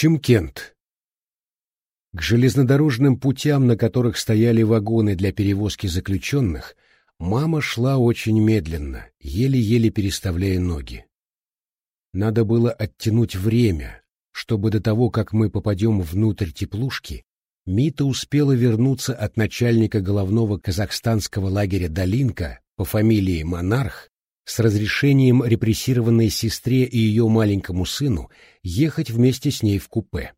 Чимкент. К железнодорожным путям, на которых стояли вагоны для перевозки заключенных, мама шла очень медленно, еле-еле переставляя ноги. Надо было оттянуть время, чтобы до того, как мы попадем внутрь теплушки, Мита успела вернуться от начальника головного казахстанского лагеря Долинка по фамилии Монарх с разрешением репрессированной сестре и ее маленькому сыну ехать вместе с ней в купе.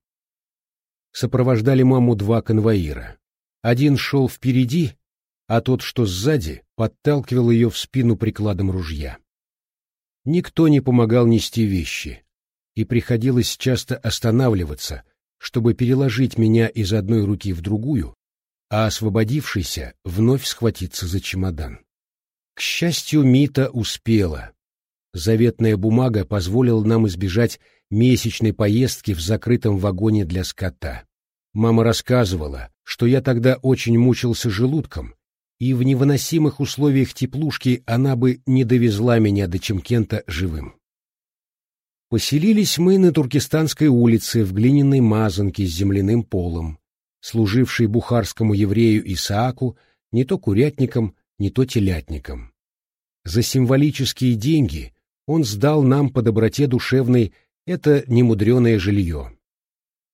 Сопровождали маму два конвоира. Один шел впереди, а тот, что сзади, подталкивал ее в спину прикладом ружья. Никто не помогал нести вещи, и приходилось часто останавливаться, чтобы переложить меня из одной руки в другую, а освободившийся вновь схватиться за чемодан. К счастью, Мита успела. Заветная бумага позволила нам избежать месячной поездки в закрытом вагоне для скота. Мама рассказывала, что я тогда очень мучился желудком, и в невыносимых условиях теплушки она бы не довезла меня до Чемкента живым. Поселились мы на Туркестанской улице в глиняной мазанке с земляным полом, служившей бухарскому еврею Исааку не то курятником, не то телятником. За символические деньги он сдал нам по доброте душевной это немудреное жилье.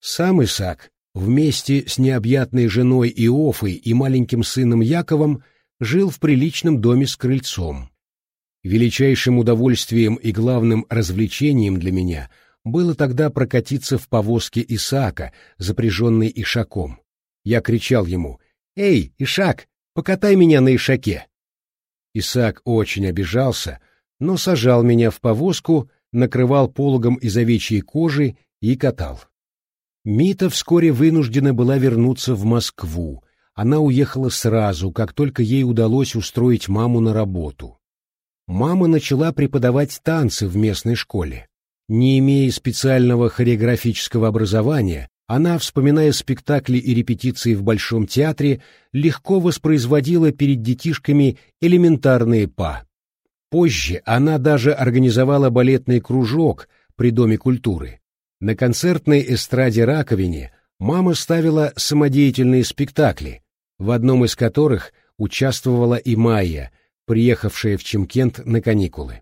Сам Исаак вместе с необъятной женой Иофой и маленьким сыном Яковом жил в приличном доме с крыльцом. Величайшим удовольствием и главным развлечением для меня было тогда прокатиться в повозке Исаака, запряженной Ишаком. Я кричал ему «Эй, Ишак, покатай меня на Ишаке!» Исаак очень обижался, но сажал меня в повозку, накрывал пологом из овечьей кожи и катал. Мита вскоре вынуждена была вернуться в Москву. Она уехала сразу, как только ей удалось устроить маму на работу мама начала преподавать танцы в местной школе. Не имея специального хореографического образования, она, вспоминая спектакли и репетиции в Большом театре, легко воспроизводила перед детишками элементарные па. Позже она даже организовала балетный кружок при Доме культуры. На концертной эстраде «Раковине» мама ставила самодеятельные спектакли, в одном из которых участвовала и Майя, приехавшая в Чемкент на каникулы.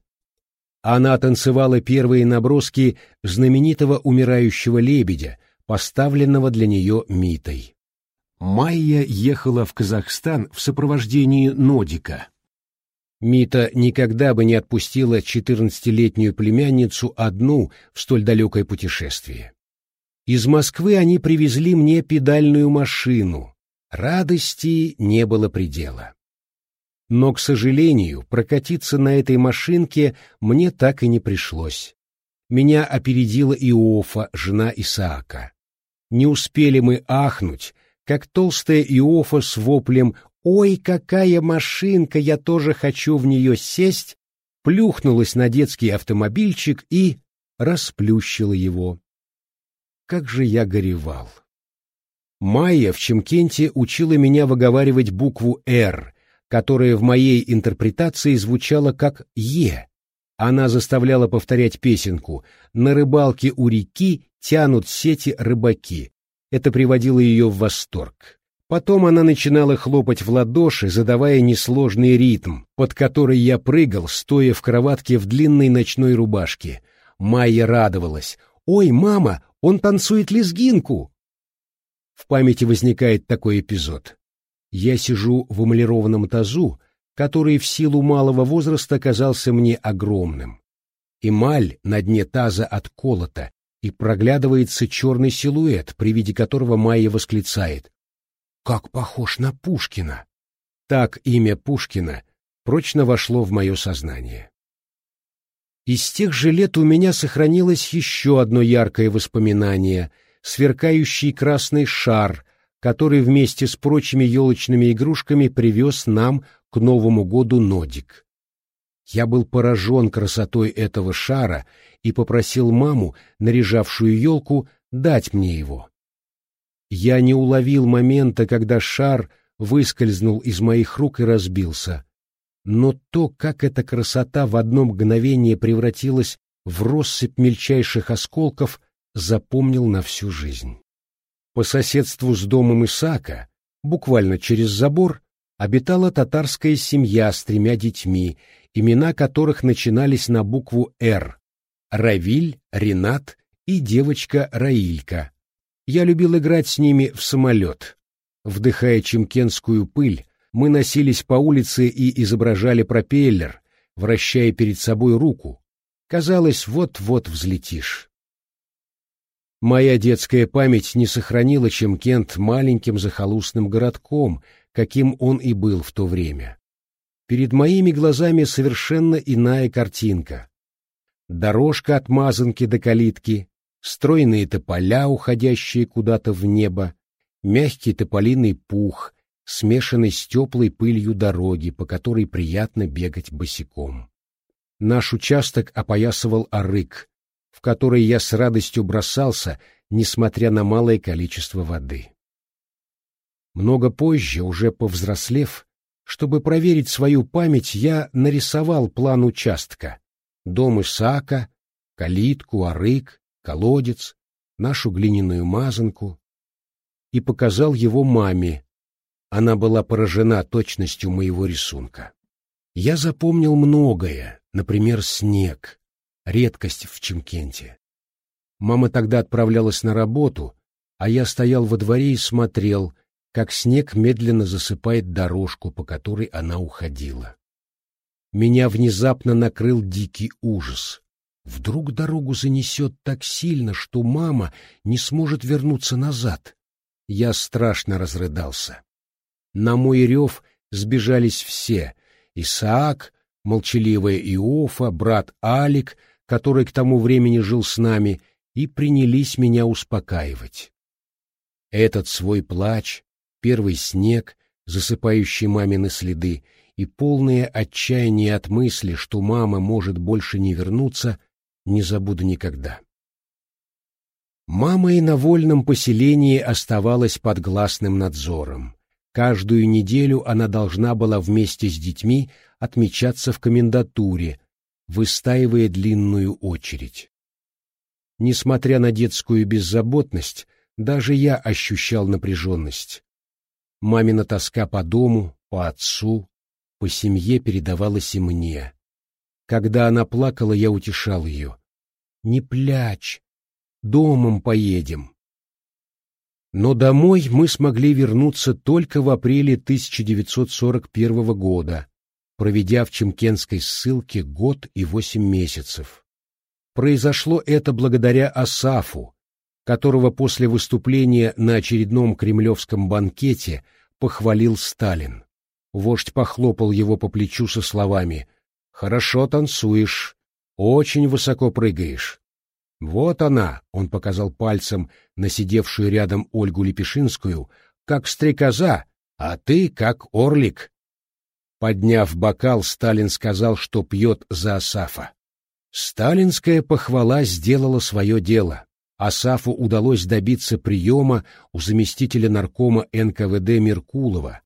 Она танцевала первые наброски знаменитого умирающего лебедя, поставленного для нее Митой. Майя ехала в Казахстан в сопровождении Нодика. Мита никогда бы не отпустила четырнадцатилетнюю племянницу одну в столь далекое путешествие. Из Москвы они привезли мне педальную машину. Радости не было предела. Но, к сожалению, прокатиться на этой машинке мне так и не пришлось. Меня опередила Иофа, жена Исаака. Не успели мы ахнуть, как толстая Иофа с воплем «Ой, какая машинка, я тоже хочу в нее сесть!» плюхнулась на детский автомобильчик и расплющила его. Как же я горевал! Майя в Чемкенте учила меня выговаривать букву «Р», которая в моей интерпретации звучала как «Е». Она заставляла повторять песенку «На рыбалке у реки тянут сети рыбаки». Это приводило ее в восторг. Потом она начинала хлопать в ладоши, задавая несложный ритм, под который я прыгал, стоя в кроватке в длинной ночной рубашке. Майя радовалась. «Ой, мама, он танцует лезгинку!» В памяти возникает такой эпизод. Я сижу в эмалированном тазу, который в силу малого возраста казался мне огромным. Эмаль на дне таза отколота, и проглядывается черный силуэт, при виде которого Майя восклицает. «Как похож на Пушкина!» Так имя Пушкина прочно вошло в мое сознание. Из тех же лет у меня сохранилось еще одно яркое воспоминание — сверкающий красный шар, который вместе с прочими елочными игрушками привез нам к Новому году Нодик. Я был поражен красотой этого шара и попросил маму, наряжавшую елку, дать мне его. Я не уловил момента, когда шар выскользнул из моих рук и разбился. Но то, как эта красота в одно мгновение превратилась в россыпь мельчайших осколков, запомнил на всю жизнь. По соседству с домом Исаака, буквально через забор, обитала татарская семья с тремя детьми, имена которых начинались на букву «Р» — Равиль, Ренат и девочка Раилька. Я любил играть с ними в самолет. Вдыхая чемкенскую пыль, мы носились по улице и изображали пропеллер, вращая перед собой руку. Казалось, вот-вот взлетишь. Моя детская память не сохранила Чемкент маленьким захолустным городком, каким он и был в то время. Перед моими глазами совершенно иная картинка. Дорожка от мазанки до калитки, стройные тополя, уходящие куда-то в небо, мягкий тополиный пух, смешанный с теплой пылью дороги, по которой приятно бегать босиком. Наш участок опоясывал арык, в который я с радостью бросался, несмотря на малое количество воды. Много позже, уже повзрослев, чтобы проверить свою память, я нарисовал план участка. Дом Исаака, калитку, арык, колодец, нашу глиняную мазанку. И показал его маме. Она была поражена точностью моего рисунка. Я запомнил многое, например, снег, редкость в Чемкенте. Мама тогда отправлялась на работу, а я стоял во дворе и смотрел, как снег медленно засыпает дорожку, по которой она уходила. Меня внезапно накрыл дикий ужас. Вдруг дорогу занесет так сильно, что мама не сможет вернуться назад. Я страшно разрыдался. На мой рев сбежались все — Исаак, молчаливая Иофа, брат Алик, который к тому времени жил с нами, и принялись меня успокаивать. Этот свой плач, первый снег, засыпающий мамины следы, и полное отчаяние от мысли, что мама может больше не вернуться, не забуду никогда. Мама и на вольном поселении оставалась под гласным надзором. Каждую неделю она должна была вместе с детьми отмечаться в комендатуре, выстаивая длинную очередь. Несмотря на детскую беззаботность, даже я ощущал напряженность. Мамина тоска по дому, по отцу, по семье передавалась и мне. Когда она плакала, я утешал ее. «Не плачь, домом поедем». Но домой мы смогли вернуться только в апреле 1941 года, проведя в Чемкенской ссылке год и восемь месяцев. Произошло это благодаря Асафу, которого после выступления на очередном кремлевском банкете похвалил Сталин. Вождь похлопал его по плечу со словами «Хорошо танцуешь, очень высоко прыгаешь». «Вот она», — он показал пальцем на сидевшую рядом Ольгу Лепешинскую, «как стрекоза, а ты как орлик». Подняв бокал, Сталин сказал, что пьет за Асафа. Сталинская похвала сделала свое дело. Асафу удалось добиться приема у заместителя наркома НКВД Меркулова,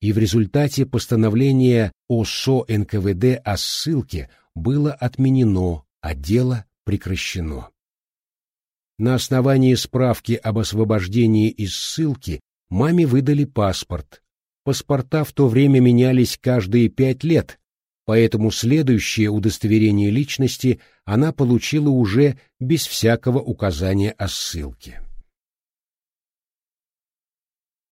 и в результате постановление ОСО НКВД о ссылке было отменено, а дело прекращено. На основании справки об освобождении из ссылки маме выдали паспорт. Паспорта в то время менялись каждые пять лет, поэтому следующее удостоверение личности она получила уже без всякого указания о ссылке.